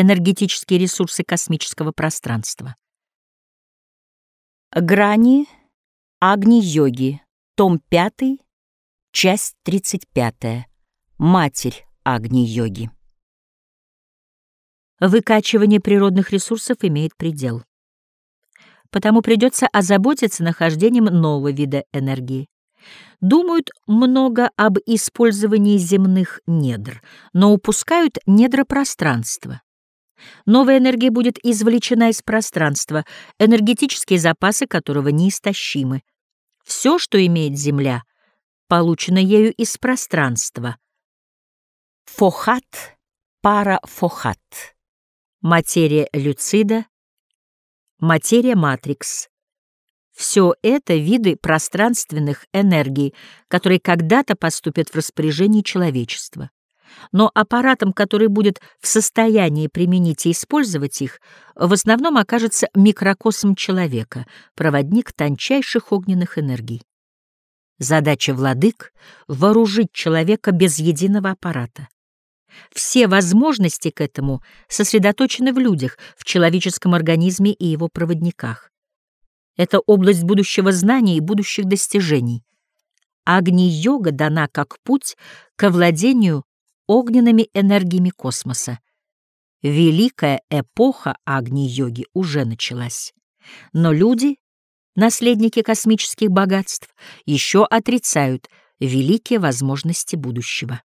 энергетические ресурсы космического пространства. Грани Агни-йоги, том 5, часть 35, Матерь Агни-йоги. Выкачивание природных ресурсов имеет предел. Потому придется озаботиться нахождением нового вида энергии. Думают много об использовании земных недр, но упускают недра пространства. Новая энергия будет извлечена из пространства, энергетические запасы которого неистощимы. Все, что имеет Земля, получено ею из пространства. Фохат, парафохат. Материя люцида, материя матрикс. Все это виды пространственных энергий, которые когда-то поступят в распоряжение человечества но аппаратом, который будет в состоянии применить и использовать их, в основном окажется микрокосм человека, проводник тончайших огненных энергий. Задача владык — вооружить человека без единого аппарата. Все возможности к этому сосредоточены в людях, в человеческом организме и его проводниках. Это область будущего знания и будущих достижений. Агни-йога дана как путь к овладению огненными энергиями космоса. Великая эпоха Агни-йоги уже началась. Но люди, наследники космических богатств, еще отрицают великие возможности будущего.